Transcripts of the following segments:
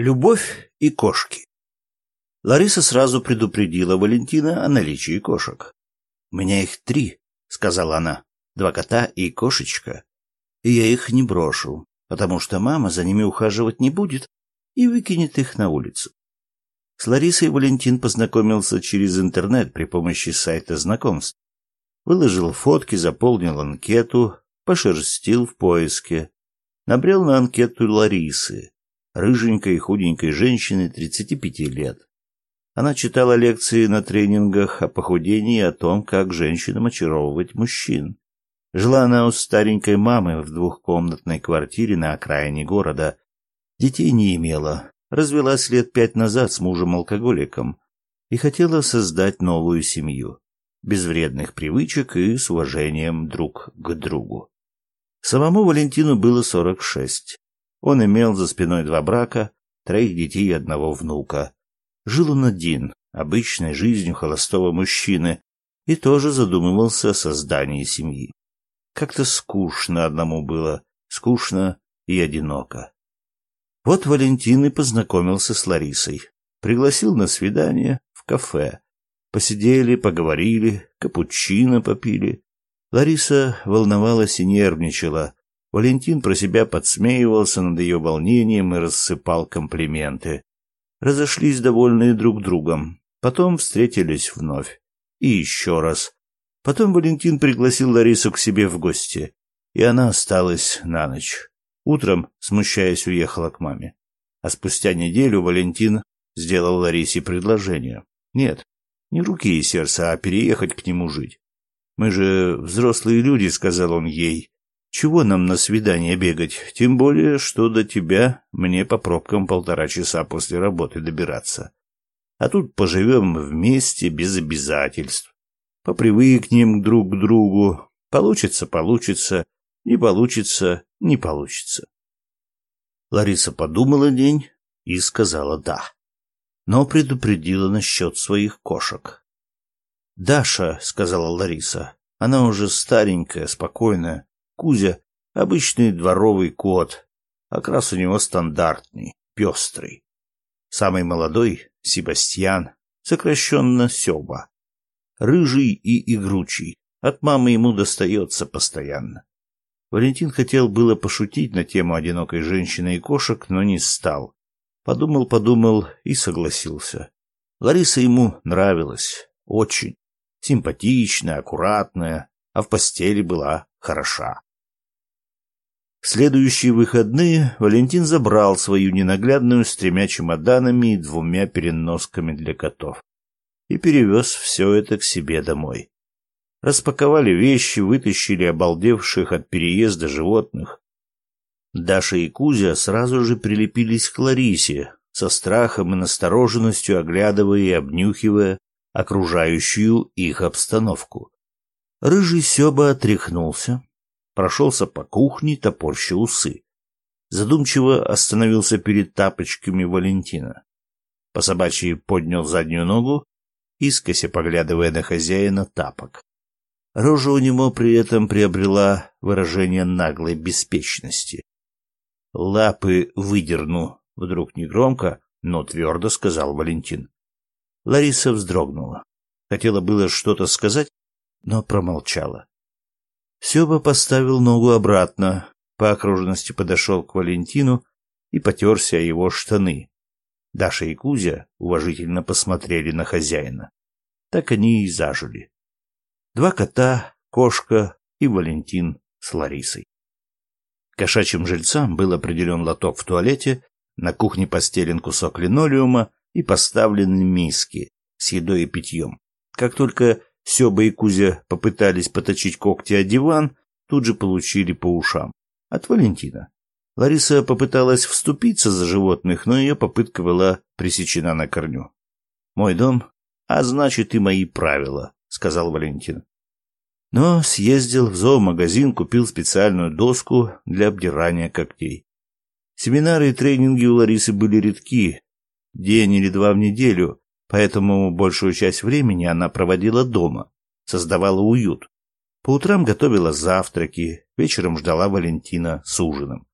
Любовь и кошки. Лариса сразу предупредила Валентина о наличии кошек. «У меня их три», — сказала она, — «два кота и кошечка. И я их не брошу, потому что мама за ними ухаживать не будет и выкинет их на улицу». С Ларисой Валентин познакомился через интернет при помощи сайта знакомств. Выложил фотки, заполнил анкету, пошерстил в поиске. Набрел на анкету Ларисы, рыженькой худенькой женщины 35 лет. Она читала лекции на тренингах о похудении и о том, как женщинам очаровывать мужчин. Жила она у старенькой мамы в двухкомнатной квартире на окраине города. Детей не имела, развелась лет пять назад с мужем-алкоголиком и хотела создать новую семью, без вредных привычек и с уважением друг к другу. Самому Валентину было сорок шесть. Он имел за спиной два брака, троих детей и одного внука. Жил он один, обычной жизнью холостого мужчины, и тоже задумывался о создании семьи. Как-то скучно одному было, скучно и одиноко. Вот Валентин и познакомился с Ларисой. Пригласил на свидание в кафе. Посидели, поговорили, капучино попили. Лариса волновалась и нервничала, Валентин про себя подсмеивался над ее волнением и рассыпал комплименты. Разошлись довольные друг другом. Потом встретились вновь. И еще раз. Потом Валентин пригласил Ларису к себе в гости. И она осталась на ночь. Утром, смущаясь, уехала к маме. А спустя неделю Валентин сделал Ларисе предложение. Нет, не руки и сердца, а переехать к нему жить. «Мы же взрослые люди», — сказал он ей, чего нам на свидание бегать? Тем более, что до тебя мне по пробкам полтора часа после работы добираться. А тут поживем вместе без обязательств. Попривыкнем друг к другу. Получится — получится. Не получится — не получится. Лариса подумала день и сказала «да». Но предупредила насчет своих кошек. «Даша», — сказала Лариса, — «она уже старенькая, спокойная. Кузя — обычный дворовый кот. Окрас у него стандартный, пестрый. Самый молодой — Себастьян, сокращенно Себа. Рыжий и игручий. От мамы ему достается постоянно. Валентин хотел было пошутить на тему одинокой женщины и кошек, но не стал. Подумал-подумал и согласился. Лариса ему нравилась. Очень. Симпатичная, аккуратная, а в постели была хороша. В следующие выходные Валентин забрал свою ненаглядную с тремя чемоданами и двумя переносками для котов и перевез все это к себе домой. Распаковали вещи, вытащили обалдевших от переезда животных. Даша и Кузя сразу же прилепились к Ларисе, со страхом и настороженностью оглядывая и обнюхивая окружающую их обстановку. Рыжий Себа отряхнулся, прошелся по кухне, топорща усы. Задумчиво остановился перед тапочками Валентина. По собачьи поднял заднюю ногу, искося поглядывая на хозяина тапок. Рожа у него при этом приобрела выражение наглой беспечности. «Лапы выдерну», — вдруг негромко, но твердо сказал Валентин. Лариса вздрогнула. Хотела было что-то сказать, но промолчала. Сёба поставил ногу обратно, по окружности подошел к Валентину и потерся о его штаны. Даша и Кузя уважительно посмотрели на хозяина. Так они и зажили. Два кота, кошка и Валентин с Ларисой. Кошачьим жильцам был определен лоток в туалете, на кухне постелен кусок линолеума и поставлены миски с едой и питьем. Как только Сёба и Кузя попытались поточить когти о диван, тут же получили по ушам. От Валентина. Лариса попыталась вступиться за животных, но ее попытка была пресечена на корню. «Мой дом, а значит и мои правила», — сказал Валентин. Но съездил в зоомагазин, купил специальную доску для обдирания когтей. Семинары и тренинги у Ларисы были редки, день или два в неделю, поэтому большую часть времени она проводила дома, создавала уют. По утрам готовила завтраки, вечером ждала Валентина с ужином.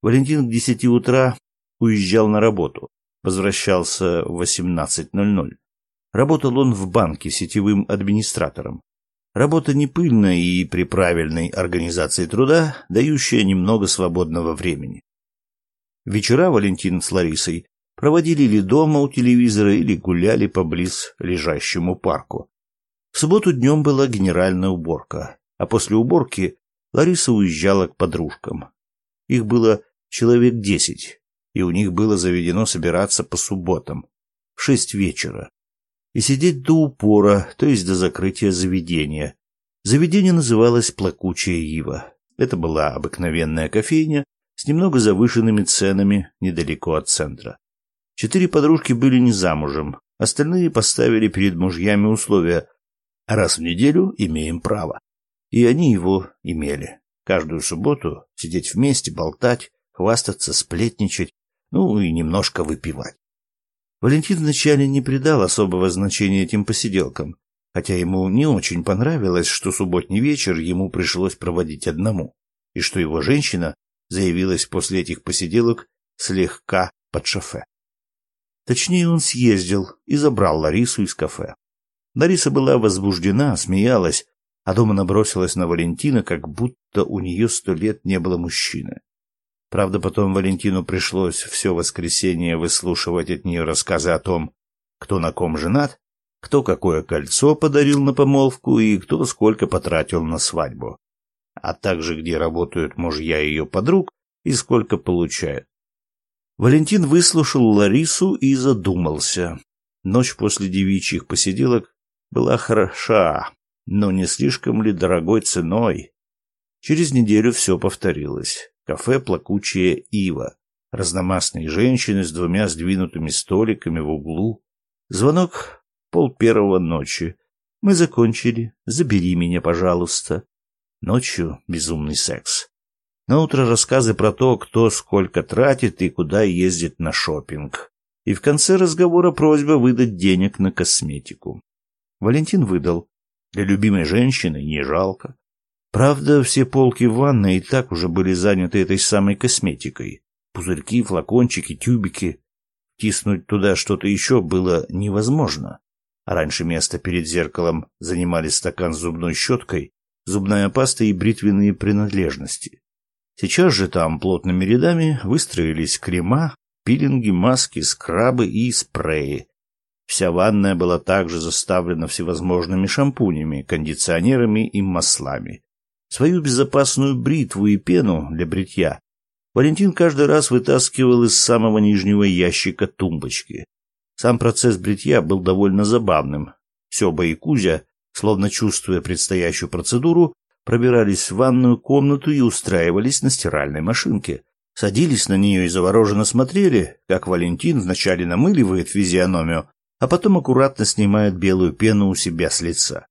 Валентин к десяти утра уезжал на работу, возвращался в 18.00. Работал он в банке сетевым администратором. Работа не пыльная и при правильной организации труда, дающая немного свободного времени. Вечера Валентин с Ларисой проводили или дома у телевизора, или гуляли поблиз лежащему парку. В субботу днем была генеральная уборка, а после уборки Лариса уезжала к подружкам. Их было человек десять, и у них было заведено собираться по субботам в шесть вечера и сидеть до упора, то есть до закрытия заведения. Заведение называлось «Плакучая ива». Это была обыкновенная кофейня с немного завышенными ценами недалеко от центра. Четыре подружки были не замужем, остальные поставили перед мужьями условия «раз в неделю имеем право». И они его имели. Каждую субботу сидеть вместе, болтать, хвастаться, сплетничать, ну и немножко выпивать. Валентин вначале не придал особого значения этим посиделкам, хотя ему не очень понравилось, что субботний вечер ему пришлось проводить одному, и что его женщина заявилась после этих посиделок слегка под шофе. Точнее, он съездил и забрал Ларису из кафе. Лариса была возбуждена, смеялась, а дома набросилась на Валентина, как будто у нее сто лет не было мужчины. Правда, потом Валентину пришлось все воскресенье выслушивать от нее рассказы о том, кто на ком женат, кто какое кольцо подарил на помолвку и кто сколько потратил на свадьбу, а также где работают мужья ее подруг и сколько получают. Валентин выслушал Ларису и задумался. Ночь после девичьих посиделок была хороша, но не слишком ли дорогой ценой? Через неделю все повторилось кафе «Плакучая ива», разномастные женщины с двумя сдвинутыми столиками в углу. Звонок пол первого ночи. Мы закончили. Забери меня, пожалуйста. Ночью безумный секс. На утро рассказы про то, кто сколько тратит и куда ездит на шопинг. И в конце разговора просьба выдать денег на косметику. Валентин выдал. Для любимой женщины не жалко. Правда, все полки в ванной и так уже были заняты этой самой косметикой. Пузырьки, флакончики, тюбики. Тиснуть туда что-то еще было невозможно. А раньше место перед зеркалом занимали стакан с зубной щеткой, зубная паста и бритвенные принадлежности. Сейчас же там плотными рядами выстроились крема, пилинги, маски, скрабы и спреи. Вся ванная была также заставлена всевозможными шампунями, кондиционерами и маслами. Свою безопасную бритву и пену для бритья Валентин каждый раз вытаскивал из самого нижнего ящика тумбочки. Сам процесс бритья был довольно забавным. Сёба и Кузя, словно чувствуя предстоящую процедуру, пробирались в ванную комнату и устраивались на стиральной машинке. Садились на нее и завороженно смотрели, как Валентин вначале намыливает физиономию, а потом аккуратно снимает белую пену у себя с лица.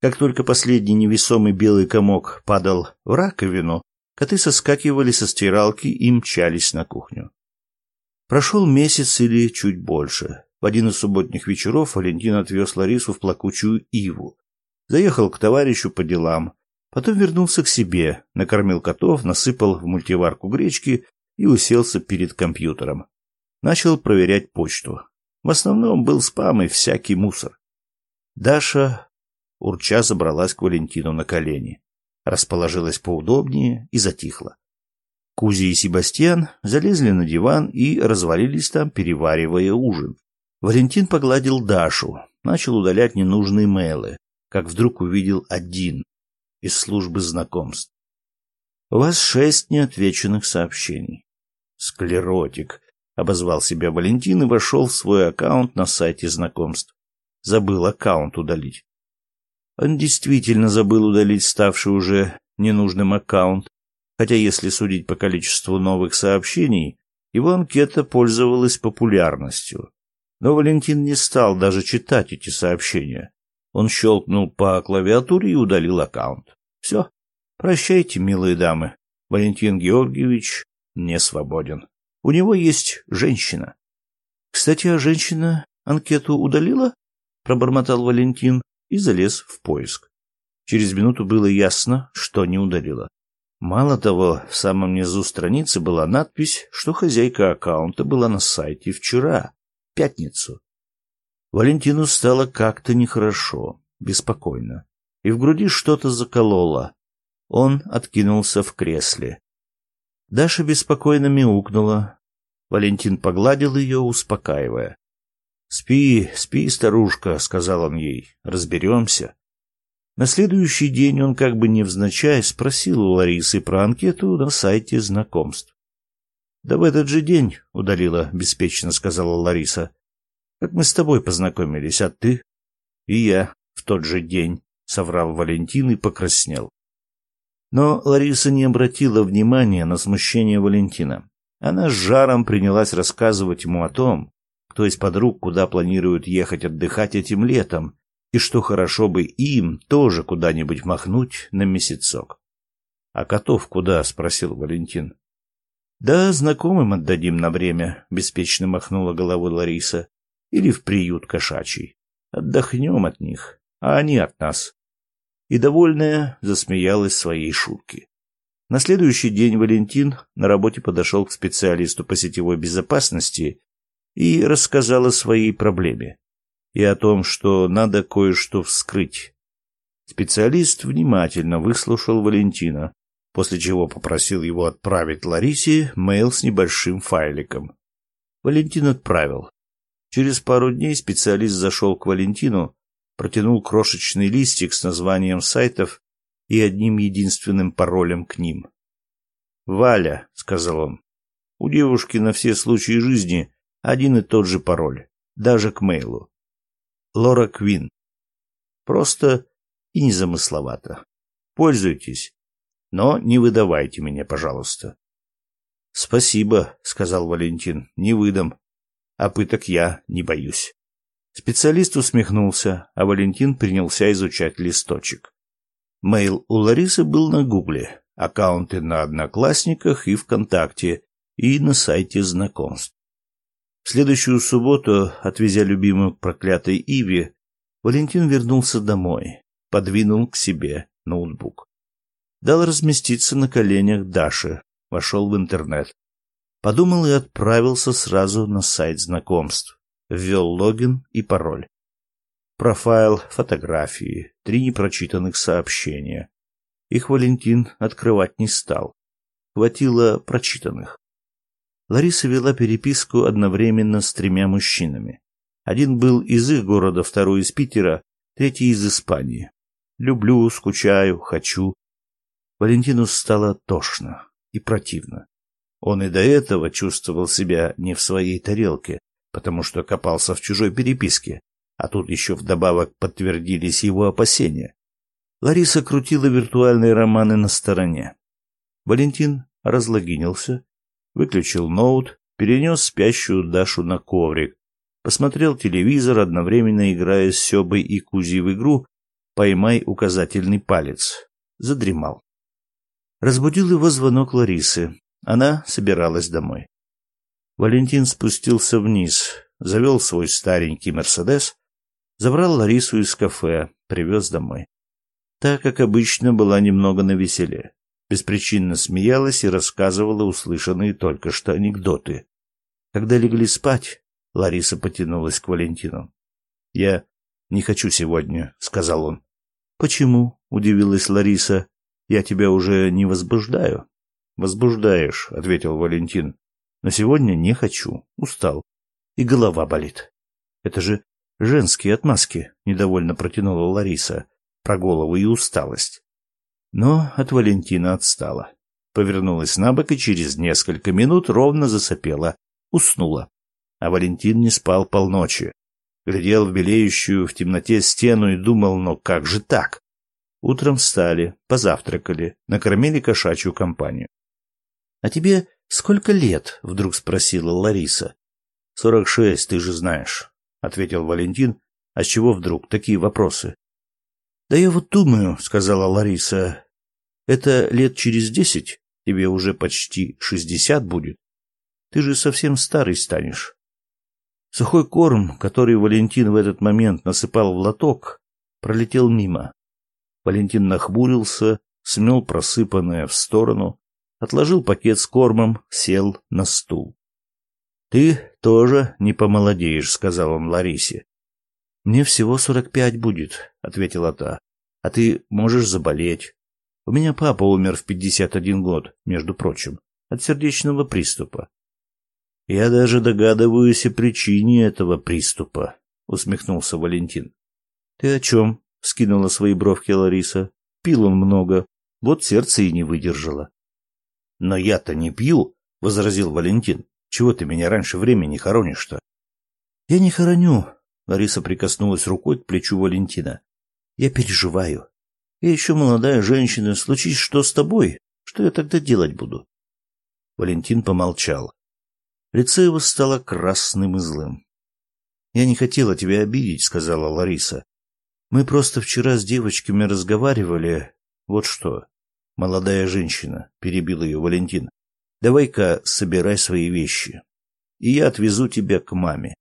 Как только последний невесомый белый комок падал в раковину, коты соскакивали со стиралки и мчались на кухню. Прошел месяц или чуть больше. В один из субботних вечеров Валентин отвез Ларису в плакучую иву. Заехал к товарищу по делам. Потом вернулся к себе, накормил котов, насыпал в мультиварку гречки и уселся перед компьютером. Начал проверять почту. В основном был спам и всякий мусор. Даша урча забралась к Валентину на колени, расположилась поудобнее и затихла. Кузи и Себастьян залезли на диван и развалились там, переваривая ужин. Валентин погладил Дашу, начал удалять ненужные мейлы, как вдруг увидел один из службы знакомств. У вас шесть неотвеченных сообщений. Склеротик, обозвал себя Валентин и вошел в свой аккаунт на сайте знакомств. Забыл аккаунт удалить. Он действительно забыл удалить ставший уже ненужным аккаунт, хотя если судить по количеству новых сообщений, его анкета пользовалась популярностью. Но Валентин не стал даже читать эти сообщения. Он щелкнул по клавиатуре и удалил аккаунт. Все. Прощайте, милые дамы. Валентин Георгиевич не свободен. У него есть женщина. Кстати, а женщина анкету удалила? Пробормотал Валентин и залез в поиск. Через минуту было ясно, что не удалила. Мало того, в самом низу страницы была надпись, что хозяйка аккаунта была на сайте вчера, пятницу. Валентину стало как-то нехорошо, беспокойно, и в груди что-то закололо. Он откинулся в кресле. Даша беспокойно мяукнула. Валентин погладил ее, успокаивая. «Спи, спи, старушка», — сказал он ей, — «разберемся». На следующий день он как бы невзначай спросил у Ларисы про анкету на сайте знакомств. «Да в этот же день удалила», — беспечно сказала Лариса. «Как мы с тобой познакомились, а ты?» «И я в тот же день», — соврал Валентин и покраснел. Но Лариса не обратила внимания на смущение Валентина. Она с жаром принялась рассказывать ему о том, кто из подруг куда планирует ехать отдыхать этим летом, и что хорошо бы им тоже куда-нибудь махнуть на месяцок. — А котов куда? — спросил Валентин. — Да, знакомым отдадим на время, — беспечно махнула головой Лариса. — Или в приют кошачий. Отдохнем от них, а они от нас. И довольная засмеялась своей шутке. На следующий день Валентин на работе подошел к специалисту по сетевой безопасности и рассказал о своей проблеме и о том, что надо кое-что вскрыть. Специалист внимательно выслушал Валентина, после чего попросил его отправить Ларисе мейл с небольшим файликом. Валентин отправил. Через пару дней специалист зашел к Валентину, протянул крошечный листик с названием сайтов и одним единственным паролем к ним. «Валя», — сказал он, — «у девушки на все случаи жизни один и тот же пароль, даже к мейлу. Лора Квин. Просто и незамысловато. Пользуйтесь, но не выдавайте меня, пожалуйста. Спасибо, сказал Валентин. Не выдам. А пыток я не боюсь. Специалист усмехнулся, а Валентин принялся изучать листочек. Мейл у Ларисы был на Гугле, аккаунты на Одноклассниках и ВКонтакте, и на сайте знакомств. В следующую субботу, отвезя любимую к проклятой Иве, Валентин вернулся домой, подвинул к себе ноутбук. Дал разместиться на коленях Даши, вошел в интернет. Подумал и отправился сразу на сайт знакомств. Ввел логин и пароль. Профайл, фотографии, три непрочитанных сообщения. Их Валентин открывать не стал. Хватило прочитанных. Лариса вела переписку одновременно с тремя мужчинами. Один был из их города, второй из Питера, третий из Испании. Люблю, скучаю, хочу. Валентину стало тошно и противно. Он и до этого чувствовал себя не в своей тарелке, потому что копался в чужой переписке, а тут еще вдобавок подтвердились его опасения. Лариса крутила виртуальные романы на стороне. Валентин разлогинился выключил ноут, перенес спящую Дашу на коврик, посмотрел телевизор, одновременно играя с Себой и Кузей в игру «Поймай указательный палец». Задремал. Разбудил его звонок Ларисы. Она собиралась домой. Валентин спустился вниз, завел свой старенький «Мерседес», забрал Ларису из кафе, привез домой. Так, как обычно, была немного навеселе беспричинно смеялась и рассказывала услышанные только что анекдоты. Когда легли спать, Лариса потянулась к Валентину. «Я не хочу сегодня», — сказал он. «Почему?» — удивилась Лариса. «Я тебя уже не возбуждаю». «Возбуждаешь», — ответил Валентин. «Но сегодня не хочу. Устал. И голова болит». «Это же женские отмазки», — недовольно протянула Лариса про голову и усталость но от Валентина отстала. Повернулась на бок и через несколько минут ровно засопела, уснула. А Валентин не спал полночи. Глядел в белеющую в темноте стену и думал, но как же так? Утром встали, позавтракали, накормили кошачью компанию. — А тебе сколько лет? — вдруг спросила Лариса. — Сорок шесть, ты же знаешь, — ответил Валентин. — А с чего вдруг такие вопросы? Да я вот думаю, сказала Лариса, это лет через десять, тебе уже почти шестьдесят будет. Ты же совсем старый станешь. Сухой корм, который Валентин в этот момент насыпал в лоток, пролетел мимо. Валентин нахмурился, смел просыпанное в сторону, отложил пакет с кормом, сел на стул. «Ты тоже не помолодеешь», — сказал он Ларисе. «Мне всего сорок пять будет», — ответила та. «А ты можешь заболеть. У меня папа умер в пятьдесят один год, между прочим, от сердечного приступа». «Я даже догадываюсь о причине этого приступа», — усмехнулся Валентин. «Ты о чем?» — скинула свои бровки Лариса. «Пил он много, вот сердце и не выдержало». «Но я-то не пью», — возразил Валентин. «Чего ты меня раньше времени хоронишь-то?» «Я не хороню», — Лариса прикоснулась рукой к плечу Валентина. «Я переживаю. Я еще молодая женщина. Случись что с тобой, что я тогда делать буду?» Валентин помолчал. Лицо его стало красным и злым. «Я не хотела тебя обидеть», — сказала Лариса. «Мы просто вчера с девочками разговаривали. Вот что молодая женщина, перебил ее Валентин. Давай-ка собирай свои вещи, и я отвезу тебя к маме.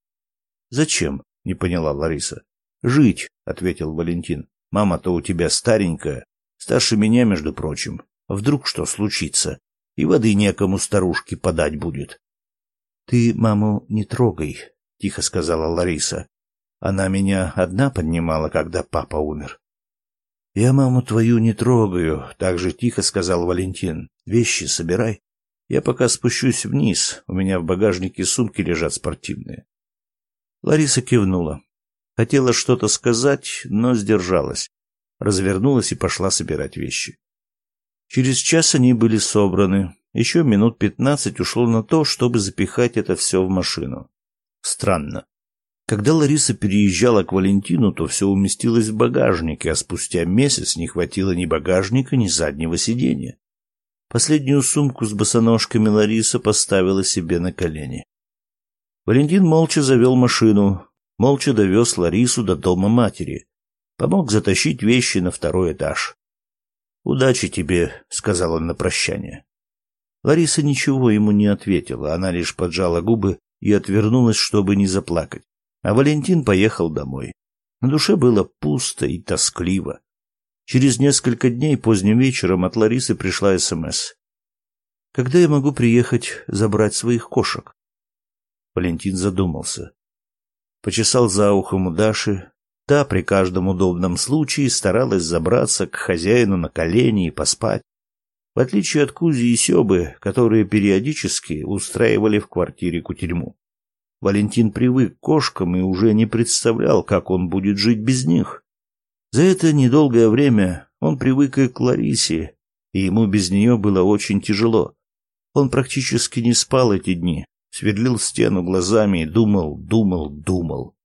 Зачем? не поняла Лариса. Жить, ответил Валентин. Мама-то у тебя старенькая, старше меня, между прочим. Вдруг что случится, и воды некому старушке подать будет. Ты маму не трогай, тихо сказала Лариса. Она меня одна поднимала, когда папа умер. «Я маму твою не трогаю», — так же тихо сказал Валентин. «Вещи собирай. Я пока спущусь вниз. У меня в багажнике сумки лежат спортивные». Лариса кивнула. Хотела что-то сказать, но сдержалась. Развернулась и пошла собирать вещи. Через час они были собраны. Еще минут пятнадцать ушло на то, чтобы запихать это все в машину. Странно. Когда Лариса переезжала к Валентину, то все уместилось в багажнике, а спустя месяц не хватило ни багажника, ни заднего сиденья. Последнюю сумку с босоножками Лариса поставила себе на колени. Валентин молча завел машину, молча довез Ларису до дома матери, помог затащить вещи на второй этаж. «Удачи тебе», — сказал он на прощание. Лариса ничего ему не ответила, она лишь поджала губы и отвернулась, чтобы не заплакать. А Валентин поехал домой. На душе было пусто и тоскливо. Через несколько дней поздним вечером от Ларисы пришла СМС. «Когда я могу приехать забрать своих кошек?» Валентин задумался. Почесал за ухом у Даши. Та при каждом удобном случае старалась забраться к хозяину на колени и поспать. В отличие от Кузи и Себы, которые периодически устраивали в квартире кутерьму. Валентин привык к кошкам и уже не представлял, как он будет жить без них. За это недолгое время он привык и к Ларисе, и ему без нее было очень тяжело. Он практически не спал эти дни, сверлил стену глазами и думал, думал, думал.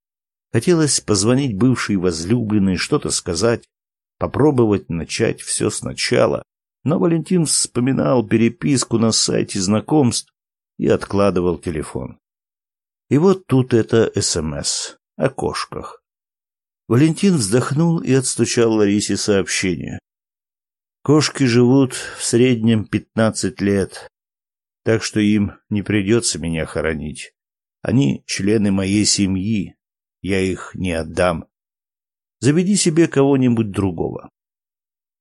Хотелось позвонить бывшей возлюбленной, что-то сказать, попробовать начать все сначала, но Валентин вспоминал переписку на сайте знакомств и откладывал телефон. И вот тут это СМС о кошках. Валентин вздохнул и отстучал Ларисе сообщение. Кошки живут в среднем пятнадцать лет, так что им не придется меня хоронить. Они члены моей семьи, я их не отдам. Заведи себе кого-нибудь другого.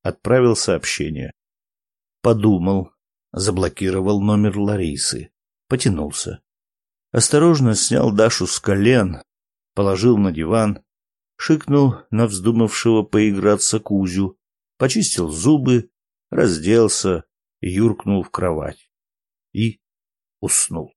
Отправил сообщение. Подумал, заблокировал номер Ларисы, потянулся. Осторожно снял Дашу с колен, положил на диван, шикнул на вздумавшего поиграться Кузю, почистил зубы, разделся юркнул в кровать. И уснул.